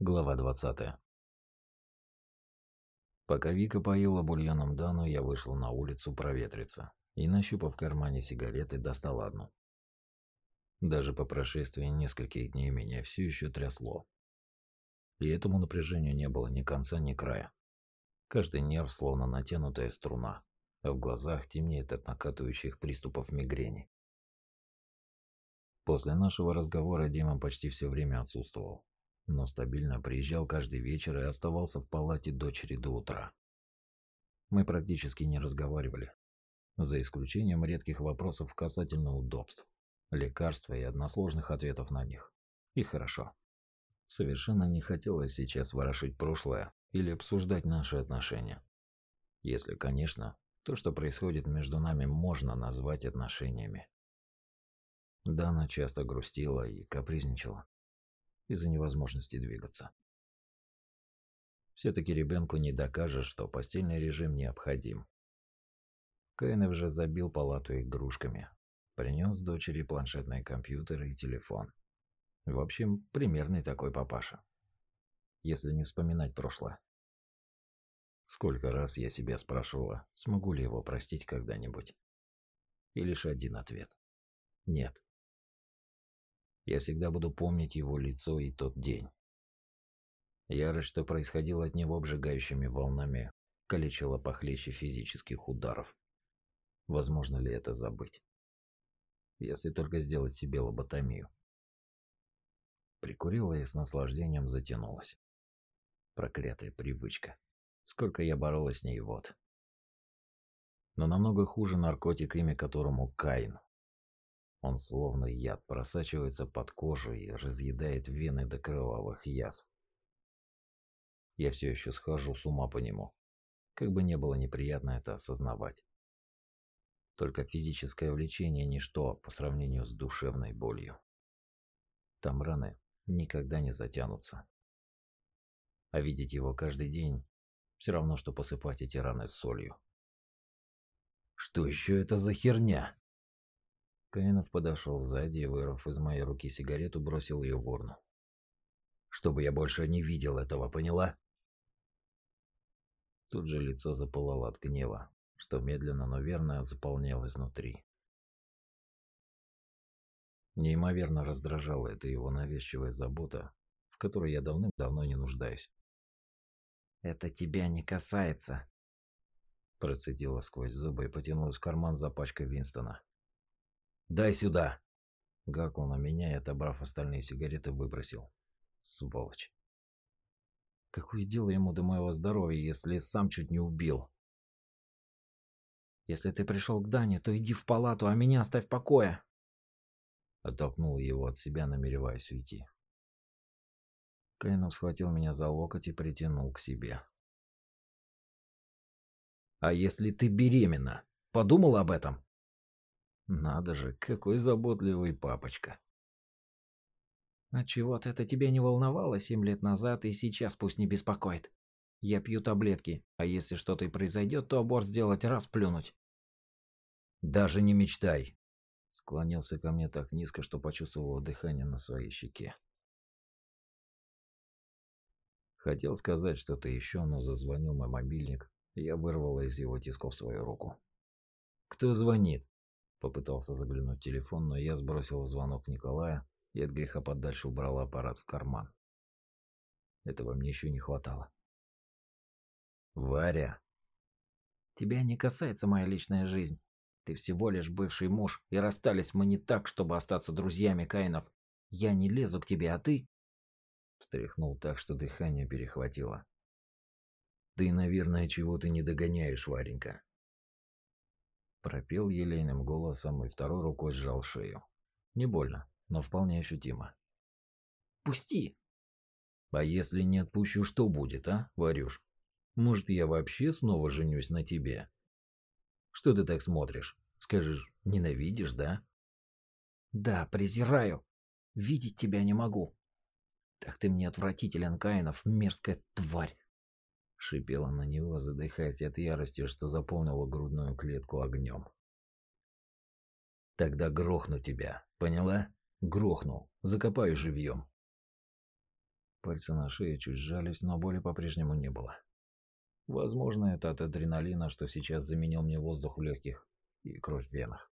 Глава 20. Пока Вика поила бульоном Дану, я вышел на улицу проветриться и, нащупав в кармане сигареты, достал одну. Даже по прошествии нескольких дней меня все еще трясло. И этому напряжению не было ни конца, ни края. Каждый нерв словно натянутая струна, а в глазах темнеет от накатывающих приступов мигрени. После нашего разговора Дима почти все время отсутствовал но стабильно приезжал каждый вечер и оставался в палате дочери до утра. Мы практически не разговаривали, за исключением редких вопросов касательно удобств, лекарства и односложных ответов на них. И хорошо. Совершенно не хотелось сейчас ворошить прошлое или обсуждать наши отношения. Если, конечно, то, что происходит между нами, можно назвать отношениями. Дана часто грустила и капризничала из-за невозможности двигаться. Все-таки ребенку не докажешь, что постельный режим необходим. Каинов же забил палату игрушками. Принес дочери планшетный компьютер и телефон. В общем, примерный такой папаша. Если не вспоминать прошлое. Сколько раз я себя спрашивала, смогу ли его простить когда-нибудь. И лишь один ответ. Нет. Я всегда буду помнить его лицо и тот день. Ярость, что происходило от него обжигающими волнами, калечила похлеще физических ударов. Возможно ли это забыть? Если только сделать себе лоботомию. Прикурила и с наслаждением затянулась. Проклятая привычка. Сколько я боролась с ней, вот. Но намного хуже наркотик, имя которому Каин. Он словно яд просачивается под кожу и разъедает вены до кровавых язв. Я все еще схожу с ума по нему. Как бы не было неприятно это осознавать. Только физическое влечение – ничто по сравнению с душевной болью. Там раны никогда не затянутся. А видеть его каждый день – все равно, что посыпать эти раны солью. «Что еще это за херня?» Каинов подошел сзади и, вырвав из моей руки сигарету, бросил ее в урну. «Чтобы я больше не видел этого, поняла?» Тут же лицо запылало от гнева, что медленно, но верно заполняло изнутри. Неимоверно раздражала эта его навязчивая забота, в которой я давным-давно не нуждаюсь. «Это тебя не касается», Процедила сквозь зубы и потянулась в карман за пачкой Винстона. «Дай сюда!» Гаркнул на меня и, отобрав остальные сигареты, выбросил. Сволочь. Какое дело ему до моего здоровья, если сам чуть не убил? Если ты пришел к Дане, то иди в палату, а меня оставь в покое. Оттолкнул его от себя, намереваясь уйти. Кайнов схватил меня за локоть и притянул к себе. «А если ты беременна? Подумал об этом?» Надо же, какой заботливый папочка. А чего-то это тебя не волновало семь лет назад и сейчас пусть не беспокоит. Я пью таблетки, а если что-то и произойдет, то аборт сделать раз плюнуть. Даже не мечтай. Склонился ко мне так низко, что почувствовал дыхание на своей щеке. Хотел сказать что-то еще, но зазвонил мой мобильник, я вырвала из его тисков свою руку. «Кто звонит?» Попытался заглянуть в телефон, но я сбросил звонок Николая и от греха подальше убрал аппарат в карман. Этого мне еще не хватало. «Варя!» «Тебя не касается моя личная жизнь. Ты всего лишь бывший муж, и расстались мы не так, чтобы остаться друзьями Каинов. Я не лезу к тебе, а ты...» Встряхнул так, что дыхание перехватило. «Ты, наверное, чего-то не догоняешь, Варенька. Пропел елейным голосом и второй рукой сжал шею. Не больно, но вполне ощутимо. «Пусти!» «А если не отпущу, что будет, а, Варюш? Может, я вообще снова женюсь на тебе?» «Что ты так смотришь? Скажешь, ненавидишь, да?» «Да, презираю. Видеть тебя не могу. Так ты мне отвратителен, Каинов, мерзкая тварь. Шипела на него, задыхаясь от ярости, что заполнила грудную клетку огнем. «Тогда грохну тебя, поняла? Грохну, закопаю живьем». Пальцы на шее чуть сжались, но боли по-прежнему не было. Возможно, это от адреналина, что сейчас заменил мне воздух в легких и кровь в венах.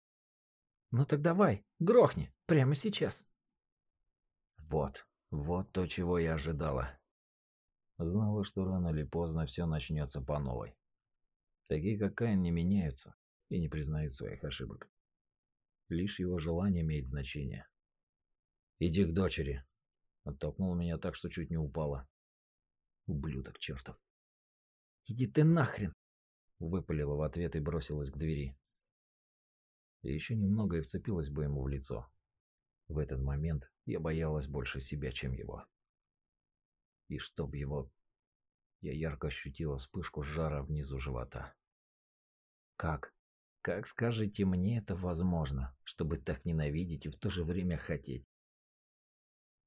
«Ну так давай, грохни, прямо сейчас!» Вот, вот то, чего я ожидала. Знала, что рано или поздно все начнется по новой. Такие, как Каин, не меняются и не признают своих ошибок. Лишь его желание имеет значение. «Иди к дочери!» Оттолкнул меня так, что чуть не упала. Ублюдок чертов. «Иди ты нахрен!» Выпалила в ответ и бросилась к двери. И еще немного и вцепилась бы ему в лицо. В этот момент я боялась больше себя, чем его. И чтоб его... Я ярко ощутила вспышку жара внизу живота. Как? Как скажете мне это возможно, чтобы так ненавидеть и в то же время хотеть?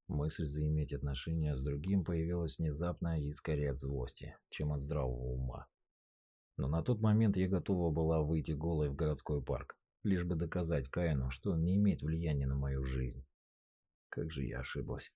Мысль заиметь отношения с другим появилась внезапно и скорее от злости, чем от здравого ума. Но на тот момент я готова была выйти голой в городской парк, лишь бы доказать Каину, что он не имеет влияния на мою жизнь. Как же я ошиблась.